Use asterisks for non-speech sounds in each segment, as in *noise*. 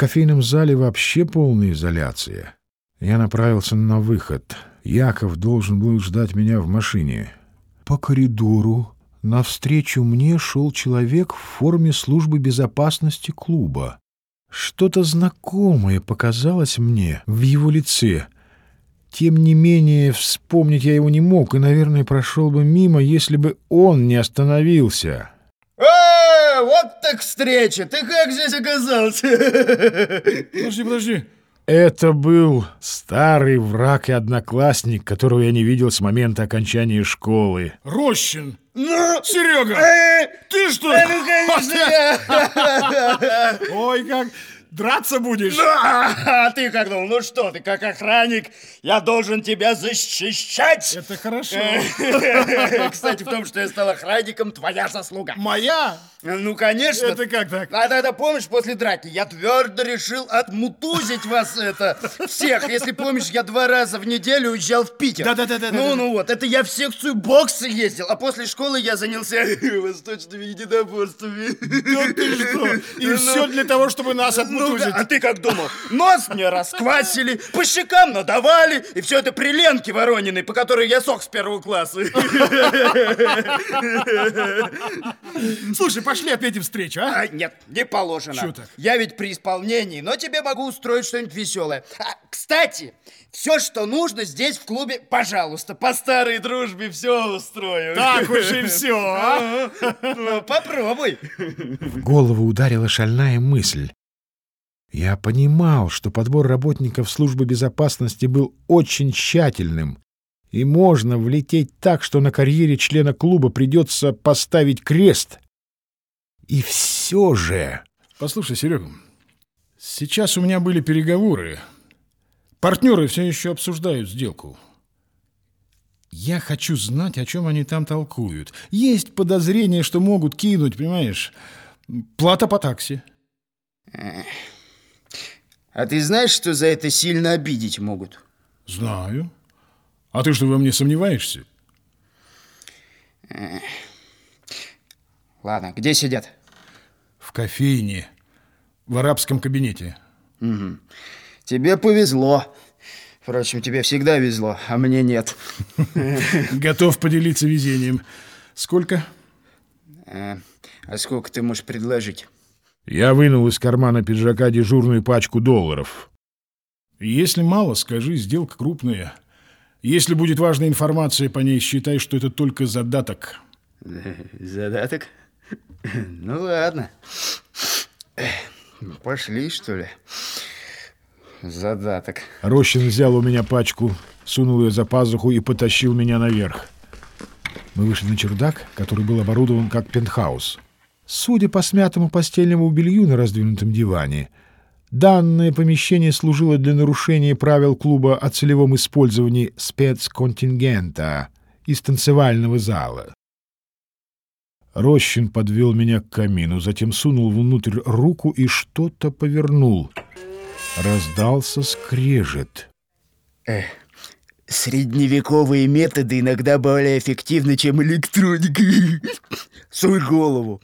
кофейном зале вообще полная изоляция. Я направился на выход. Яков должен был ждать меня в машине. По коридору навстречу мне шел человек в форме службы безопасности клуба. Что-то знакомое показалось мне в его лице. Тем не менее, вспомнить я его не мог и, наверное, прошел бы мимо, если бы он не остановился. «Э, вот так встреча! Ты как здесь оказался?» «Подожди, подожди!» Это был старый враг и одноклассник, которого я не видел с момента окончания школы. Рощин! Ну, Серега! э, Ты что? э, ну, конечно. *laughs* Ой, как драться будешь? Ну, А ты как думал? Ну что, ты как охранник, я должен тебя защищать. Это хорошо. *laughs* Кстати, в том, что я стал охранником, твоя заслуга. Моя? Ну, конечно. Это как так? А тогда помнишь, после драки я твердо решил отмутузить вас это всех. Если помнишь, я два раза в неделю уезжал в Питер. Да-да-да-да-да. Ну, ну вот, это я в секцию бокса ездил, а после школы я занялся *laughs* восточными единоборствами. Да ты что? И *laughs* Ну, все для того, чтобы нас ну, отмутузить. а ты как думал? Нос мне расквасили, по щекам надавали, и все это при Ленке Ворониной, по которой я сок с первого класса. Слушай, пошли отметим встречу, а? А, нет, не положено. Чё так? Я ведь при исполнении, но тебе могу устроить что-нибудь веселое. А, кстати, все, что нужно здесь в клубе, пожалуйста, по старой дружбе все устрою. Так уж и все, а? *laughs* Ну, попробуй. В голову ударила шальная мысль. Я понимал, что подбор работников службы безопасности был очень тщательным, и можно влететь так, что на карьере члена клуба придется поставить крест. И все же... Послушай, Серега, сейчас у меня были переговоры. Партнеры все еще обсуждают сделку. Я хочу знать, о чем они там толкуют. Есть подозрение, что могут кинуть, понимаешь, плата по такси. А ты знаешь, что за это сильно обидеть могут? Знаю. А ты что, во мне сомневаешься? Ладно, где сидят? В кофейне, в арабском кабинете. Тебе повезло. Впрочем, тебе всегда везло, а мне нет. *laughs* Готов поделиться везением. Сколько? А, а сколько ты можешь предложить? Я вынул из кармана пиджака дежурную пачку долларов. Если мало, скажи, сделка крупная. Если будет важная информация по ней, считай, что это только задаток. *laughs* Задаток? *laughs* Ну ладно. Пошли, что ли? Задаток. Рощин взял у меня пачку, сунул ее за пазуху и потащил меня наверх. Мы вышли на чердак, который был оборудован как пентхаус. Судя по смятому постельному белью на раздвинутом диване, данное помещение служило для нарушения правил клуба о целевом использовании спецконтингента из танцевального зала. Рощин подвел меня к камину, затем сунул внутрь руку и что-то повернул. Раздался скрежет. Средневековые методы иногда более эффективны, чем электроника. *laughs* Суй голову.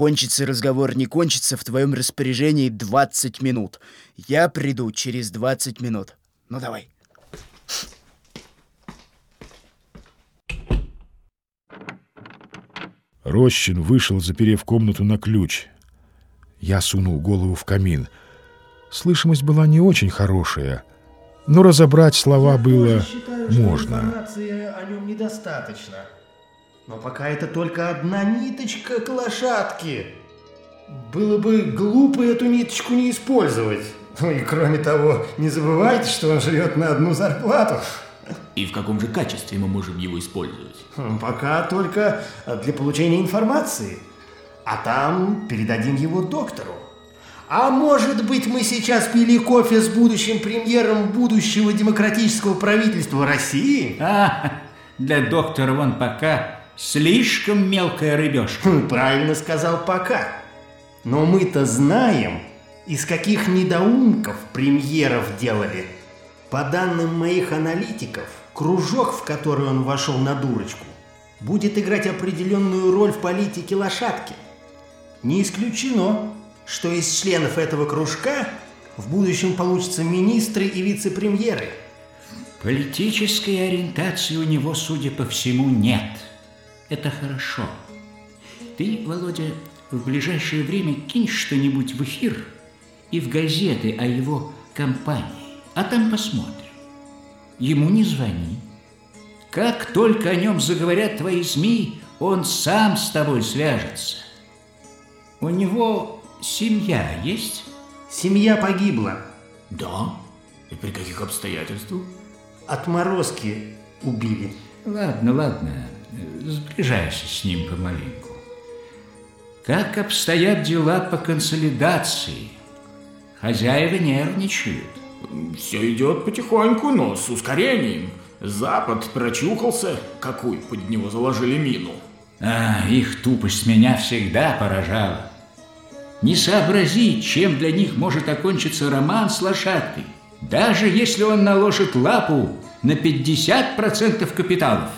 Кончится разговор, не кончится в твоем распоряжении 20 минут. Я приду через 20 минут. Ну давай. Рощин вышел, заперев комнату на ключ. Я сунул голову в камин. Слышимость была не очень хорошая, но разобрать слова было считаю, что можно. информации о нем недостаточно. Но пока это только одна ниточка к лошадке. Было бы глупо эту ниточку не использовать. Ну и кроме того, не забывайте, что он живет на одну зарплату. И в каком же качестве мы можем его использовать? Хм, Пока только для получения информации. А там передадим его доктору. А может быть, мы сейчас пили кофе с будущим премьером будущего демократического правительства России? А, для доктора вон пока слишком мелкая рыбешка. Хм, Правильно сказал пока. Но мы-то знаем, из каких недоумков премьеров делали. По данным моих аналитиков, кружок, в который он вошел на дурочку, будет играть определенную роль в политике лошадки. Не исключено, что из членов этого кружка в будущем получатся министры и вице-премьеры. Политической ориентации у него, судя по всему, нет. Это хорошо. Ты, Володя, в ближайшее время кинь что-нибудь в эфир и в газеты о его компании, а там посмотрим. Ему не звони. Как только о нем заговорят твои СМИ, он сам с тобой свяжется. У него семья есть? Семья погибла. Да? И при каких обстоятельствах? Отморозки убили. Ладно, ладно, сближайся с ним помаленьку. Как обстоят дела по консолидации? Хозяева нервничают. Все идет потихоньку, но с ускорением. Запад прочухался, какую под него заложили мину. А, их тупость меня всегда поражала. Не сообразить, чем для них может окончиться роман с лошадкой, даже если он наложит лапу на 50% капиталов.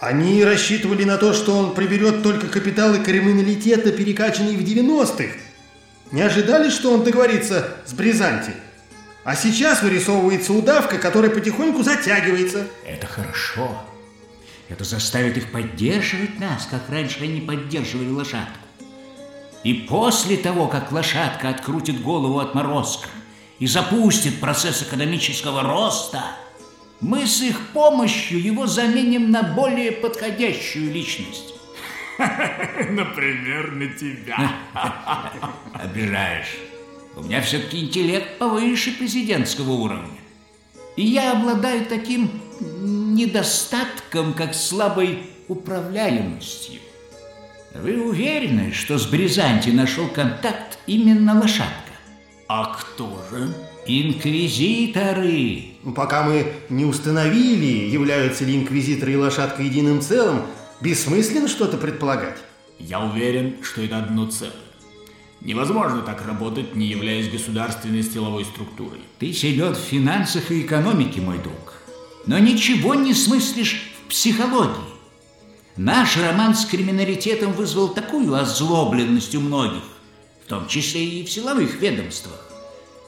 Они рассчитывали на то, что он приберет только капиталы криминалитета, перекачанные в 90-х. Не ожидали, что он договорится с Бризанти. А сейчас вырисовывается удавка, которая потихоньку затягивается. Это хорошо. Это заставит их поддерживать нас, как раньше они поддерживали лошадку. И после того, как лошадка открутит голову от морозка и запустит процесс экономического роста, мы с их помощью его заменим на более подходящую личность. *laughs* Например, на тебя. *laughs* Обижаешь. У меня все-таки интеллект повыше президентского уровня. И я обладаю таким недостатком, как слабой управляемостью. Вы уверены, что с Бризанти нашел контакт именно лошадка? А кто же? Инквизиторы. Ну, Пока мы не установили, являются ли инквизиторы и лошадка единым целым, бессмысленно что-то предполагать. Я уверен, что это одно целое. Невозможно так работать, не являясь государственной силовой структурой. Ты силен в финансах и экономике, мой друг. Но ничего не смыслишь в психологии. Наш роман с криминалитетом вызвал такую озлобленность у многих, в том числе и в силовых ведомствах,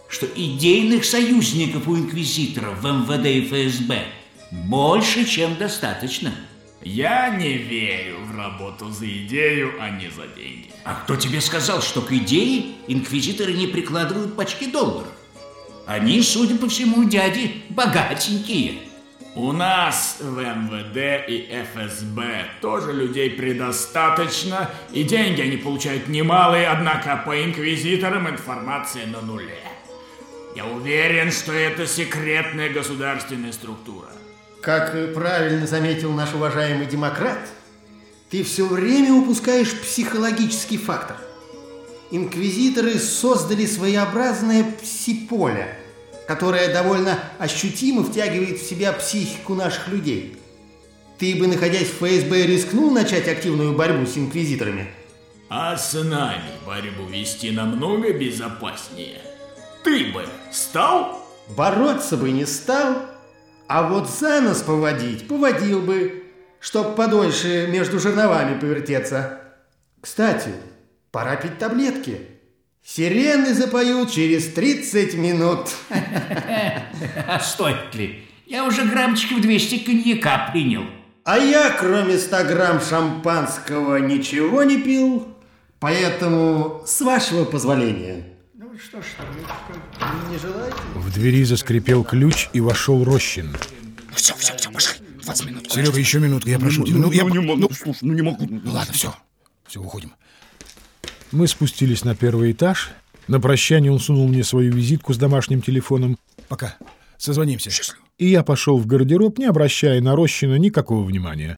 что идейных союзников у инквизиторов в МВД и ФСБ больше, чем достаточно. Я не верю в работу за идею, а не за деньги. А кто тебе сказал, что к идее инквизиторы не прикладывают почти долларов? Они, судя по всему, дяди богатенькие. У нас в МВД и ФСБ тоже людей предостаточно, и деньги они получают немалые, однако по инквизиторам информация на нуле. Я уверен, что это секретная государственная структура. Как правильно заметил наш уважаемый демократ, ты все время упускаешь психологический фактор. Инквизиторы создали своеобразное псиполе, которое довольно ощутимо втягивает в себя психику наших людей. Ты бы, находясь в ФСБ, рискнул начать активную борьбу с инквизиторами? А с нами борьбу вести намного безопаснее. Ты бы стал? Бороться бы не стал, а вот за нос поводить поводил бы, чтоб подольше между жерновами повертеться. Кстати, пора пить таблетки. Сирены запоют через 30 минут. А стоит ли? Я уже граммчиков 200 коньяка принял. А я, кроме 100 грамм шампанского, ничего не пил. Поэтому, с вашего позволения. Ну что ж, Не желаете? В двери заскрипел ключ и вошел Рощин. Все, все, все, пошли. 20 минут. Серега, еще минутку, я прошу тебя. Ну, я... не могу, слушай, ну не могу. Ну, ладно, все. Все, уходим. Мы спустились на первый этаж. На прощание он сунул мне свою визитку с домашним телефоном. Пока. Созвонимся. И я пошел в гардероб, не обращая на Рощина никакого внимания.